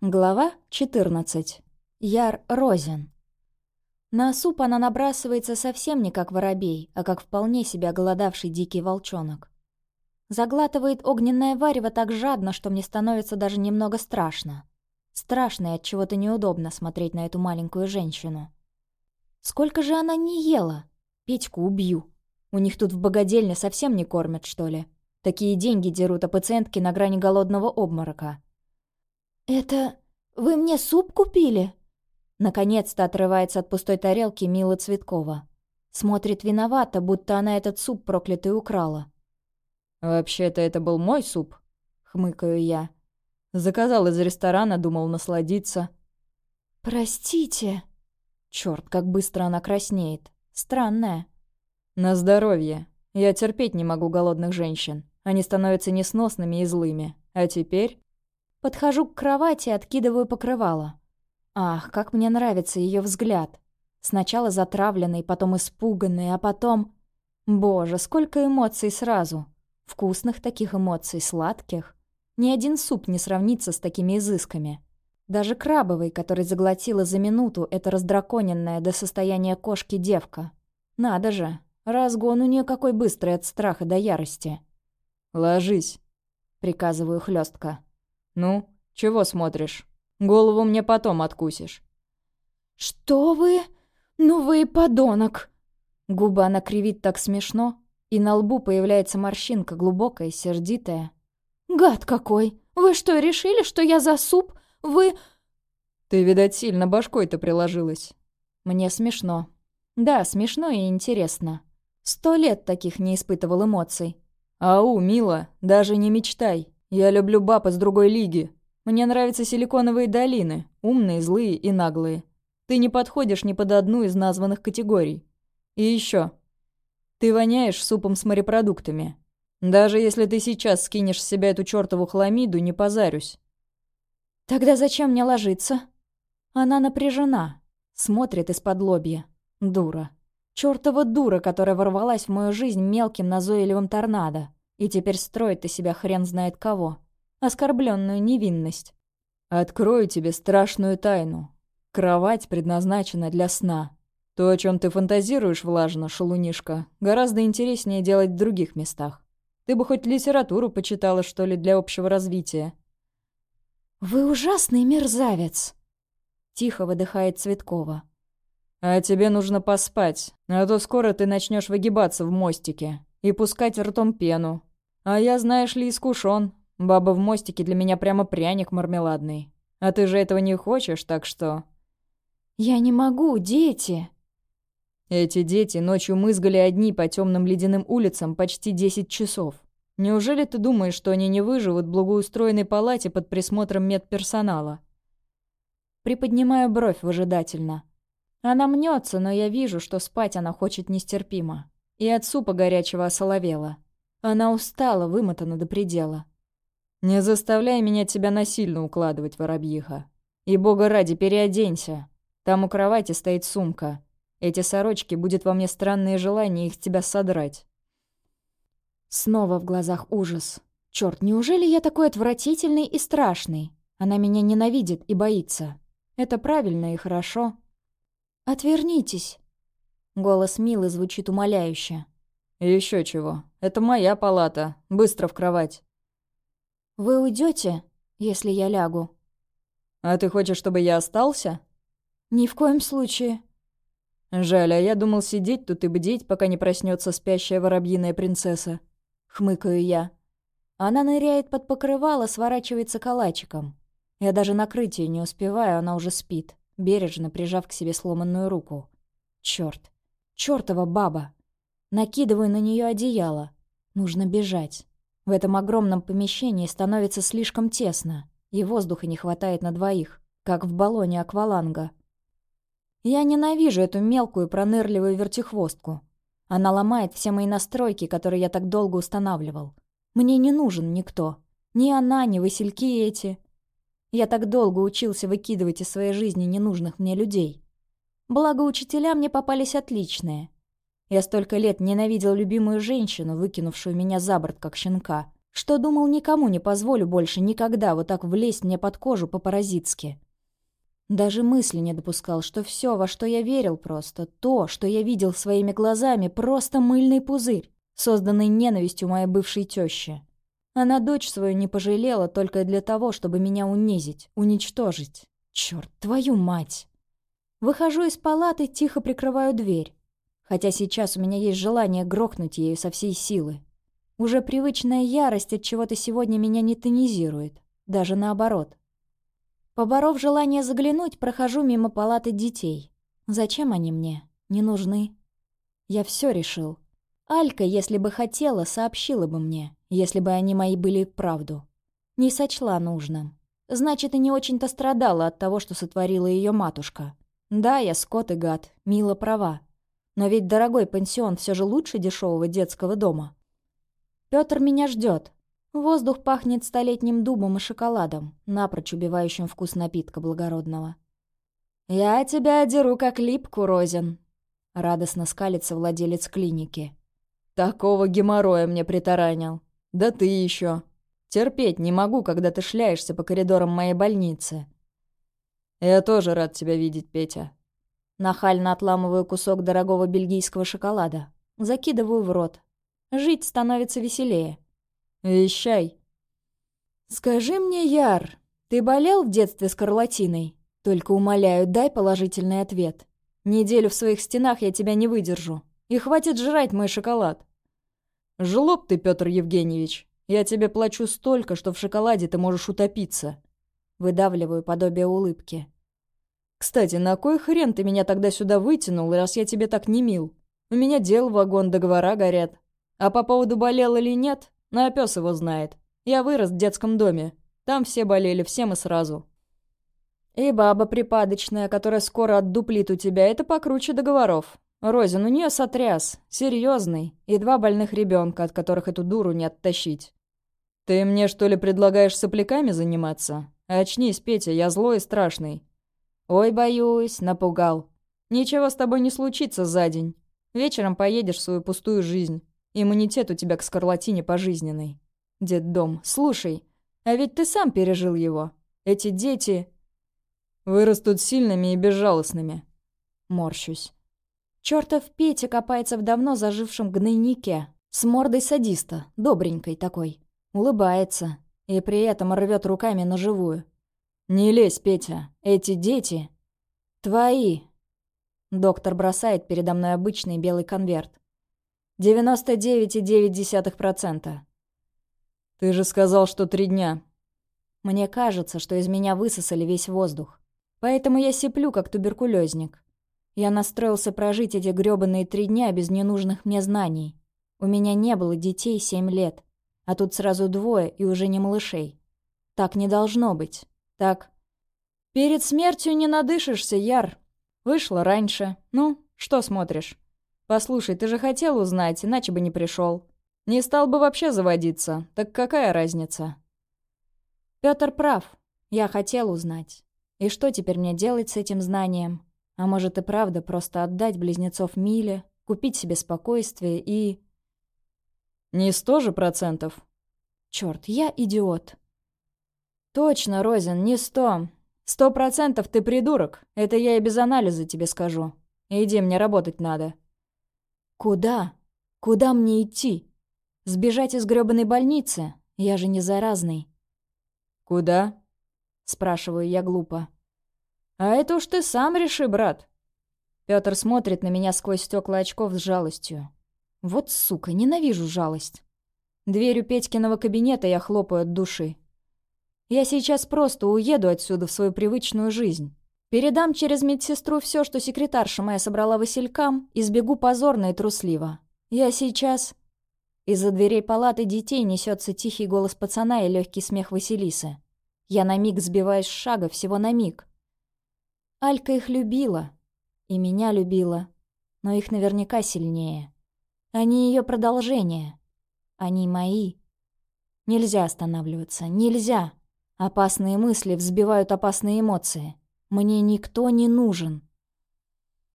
Глава 14. Яр Розен. На суп она набрасывается совсем не как воробей, а как вполне себя голодавший дикий волчонок. Заглатывает огненное варево так жадно, что мне становится даже немного страшно. Страшно и от чего-то неудобно смотреть на эту маленькую женщину. Сколько же она не ела? Петьку убью. У них тут в богадельне совсем не кормят, что ли? Такие деньги дерут, а пациентки на грани голодного обморока. «Это... вы мне суп купили?» Наконец-то отрывается от пустой тарелки Мила Цветкова. Смотрит виновато, будто она этот суп проклятый украла. «Вообще-то это был мой суп», — хмыкаю я. Заказал из ресторана, думал насладиться. «Простите». Черт, как быстро она краснеет. Странная. «На здоровье. Я терпеть не могу голодных женщин. Они становятся несносными и злыми. А теперь...» Подхожу к кровати и откидываю покрывало. Ах, как мне нравится ее взгляд. Сначала затравленный, потом испуганный, а потом... Боже, сколько эмоций сразу. Вкусных таких эмоций, сладких. Ни один суп не сравнится с такими изысками. Даже крабовый, который заглотила за минуту эта раздраконенная до состояния кошки девка. Надо же, разгон у нее какой быстрый от страха до ярости. «Ложись», — приказываю хлестко. «Ну, чего смотришь? Голову мне потом откусишь». «Что вы? Ну вы и подонок!» Губа она кривит так смешно, и на лбу появляется морщинка глубокая, сердитая. «Гад какой! Вы что, решили, что я за суп? Вы...» «Ты, видать, сильно башкой-то приложилась». Мне смешно. Да, смешно и интересно. Сто лет таких не испытывал эмоций. «Ау, мила, даже не мечтай. Я люблю баб из другой лиги. Мне нравятся силиконовые долины, умные, злые и наглые. Ты не подходишь ни под одну из названных категорий. И еще. Ты воняешь супом с морепродуктами. Даже если ты сейчас скинешь с себя эту чертову хламиду, не позарюсь. Тогда зачем мне ложиться? Она напряжена, смотрит из-под лобья. Дура. Чёртова дура, которая ворвалась в мою жизнь мелким назойливым торнадо. И теперь строит из себя хрен знает кого. Оскорбленную невинность. «Открою тебе страшную тайну. Кровать предназначена для сна. То, о чем ты фантазируешь влажно, шалунишка, гораздо интереснее делать в других местах. Ты бы хоть литературу почитала, что ли, для общего развития». «Вы ужасный мерзавец!» Тихо выдыхает Цветкова. «А тебе нужно поспать, а то скоро ты начнешь выгибаться в мостике и пускать ртом пену, а я, знаешь ли, искушен. Баба в мостике для меня прямо пряник мармеладный. А ты же этого не хочешь, так что...» «Я не могу, дети!» Эти дети ночью мызгали одни по темным ледяным улицам почти десять часов. Неужели ты думаешь, что они не выживут в благоустроенной палате под присмотром медперсонала? Приподнимаю бровь выжидательно. Она мнется, но я вижу, что спать она хочет нестерпимо. И от супа горячего осоловела. Она устала, вымотана до предела. «Не заставляй меня тебя насильно укладывать, воробьиха. И бога ради, переоденься. Там у кровати стоит сумка. Эти сорочки будет во мне странное желание их тебя содрать». Снова в глазах ужас. Черт, неужели я такой отвратительный и страшный? Она меня ненавидит и боится. Это правильно и хорошо. «Отвернитесь!» Голос Милы звучит умоляюще. Еще чего. Это моя палата. Быстро в кровать». «Вы уйдете, если я лягу?» «А ты хочешь, чтобы я остался?» «Ни в коем случае». «Жаль, а я думал сидеть тут и бдеть, пока не проснется спящая воробьиная принцесса». Хмыкаю я. Она ныряет под покрывало, сворачивается калачиком. Я даже накрыть ее не успеваю, она уже спит, бережно прижав к себе сломанную руку. Черт, чертова баба! Накидываю на нее одеяло. Нужно бежать. В этом огромном помещении становится слишком тесно, и воздуха не хватает на двоих, как в баллоне акваланга. Я ненавижу эту мелкую пронырливую вертихвостку. Она ломает все мои настройки, которые я так долго устанавливал. Мне не нужен никто. Ни она, ни васильки эти. Я так долго учился выкидывать из своей жизни ненужных мне людей. Благо, учителя мне попались отличные — я столько лет ненавидел любимую женщину, выкинувшую меня за борт, как щенка, что думал, никому не позволю больше никогда вот так влезть мне под кожу по-паразитски. Даже мысли не допускал, что все, во что я верил просто, то, что я видел своими глазами, просто мыльный пузырь, созданный ненавистью моей бывшей тещи. Она дочь свою не пожалела только для того, чтобы меня унизить, уничтожить. Черт, твою мать! Выхожу из палаты, тихо прикрываю дверь. Хотя сейчас у меня есть желание грохнуть ею со всей силы. Уже привычная ярость от чего-то сегодня меня не тонизирует. Даже наоборот. Поборов желание заглянуть, прохожу мимо палаты детей. Зачем они мне? Не нужны. Я все решил. Алька, если бы хотела, сообщила бы мне, если бы они мои были правду. Не сочла нужным. Значит, и не очень-то страдала от того, что сотворила ее матушка. Да, я скот и гад, Мила права. Но ведь дорогой пансион все же лучше дешевого детского дома. Петр меня ждет. Воздух пахнет столетним дубом и шоколадом, напрочь убивающим вкус напитка благородного. «Я тебя одеру, как липку, Розин», — радостно скалится владелец клиники. Такого геморроя мне притаранил. Да ты еще. Терпеть не могу, когда ты шляешься по коридорам моей больницы. Я тоже рад тебя видеть, Петя. Нахально отламываю кусок дорогого бельгийского шоколада. Закидываю в рот. Жить становится веселее. Вещай. Скажи мне, Яр, ты болел в детстве скарлатиной? Только умоляю, дай положительный ответ. Неделю в своих стенах я тебя не выдержу. И хватит жрать мой шоколад. «Жлоб ты, Петр Евгеньевич. Я тебе плачу столько, что в шоколаде ты можешь утопиться». Выдавливаю подобие улыбки. «Кстати, на кой хрен ты меня тогда сюда вытянул, раз я тебе так не мил? У меня дел вагон, договора горят. А по поводу болел или нет, на пес его знает. Я вырос в детском доме. Там все болели, всем и сразу. И баба припадочная, которая скоро отдуплит у тебя, это покруче договоров. Розин, у нее сотряс. Серьезный. И два больных ребенка, от которых эту дуру не оттащить. Ты мне, что ли, предлагаешь сопляками заниматься? Очнись, Петя, я злой и страшный. Ой, боюсь, напугал. Ничего с тобой не случится за день. Вечером поедешь в свою пустую жизнь. Иммунитет у тебя к скарлатине пожизненный. Дед-дом, слушай, а ведь ты сам пережил его. Эти дети... Вырастут сильными и безжалостными. Морщусь. Чёртов Петя копается в давно зажившем гнойнике. С мордой садиста, добренькой такой. Улыбается. И при этом рвет руками на живую. «Не лезь, Петя. Эти дети...» «Твои». Доктор бросает передо мной обычный белый конверт. «99,9%. Ты же сказал, что три дня. Мне кажется, что из меня высосали весь воздух. Поэтому я сиплю, как туберкулезник. Я настроился прожить эти грёбаные три дня без ненужных мне знаний. У меня не было детей семь лет, а тут сразу двое и уже не малышей. Так не должно быть. Так... Перед смертью не надышишься, Яр. Вышло раньше. Ну, что смотришь? Послушай, ты же хотел узнать, иначе бы не пришел. Не стал бы вообще заводиться. Так какая разница? Пётр прав. Я хотел узнать. И что теперь мне делать с этим знанием? А может и правда просто отдать близнецов Миле, купить себе спокойствие и... Не сто же процентов? Чёрт, я идиот. Точно, Розин, не сто. Сто процентов ты придурок. Это я и без анализа тебе скажу. Иди, мне работать надо. Куда? Куда мне идти? Сбежать из грёбаной больницы? Я же не заразный. Куда? Спрашиваю я глупо. «А это уж ты сам реши, брат!» Пётр смотрит на меня сквозь стекла очков с жалостью. Вот сука, ненавижу жалость. Дверью Петькиного кабинета я хлопаю от души. Я сейчас просто уеду отсюда в свою привычную жизнь. Передам через медсестру все, что секретарша моя собрала василькам, и сбегу позорно и трусливо. Я сейчас... Из-за дверей палаты детей несется тихий голос пацана и легкий смех Василисы. Я на миг сбиваюсь с шага, всего на миг. Алька их любила. И меня любила. Но их наверняка сильнее. Они ее продолжение. Они мои. Нельзя останавливаться. Нельзя. Опасные мысли взбивают опасные эмоции. Мне никто не нужен.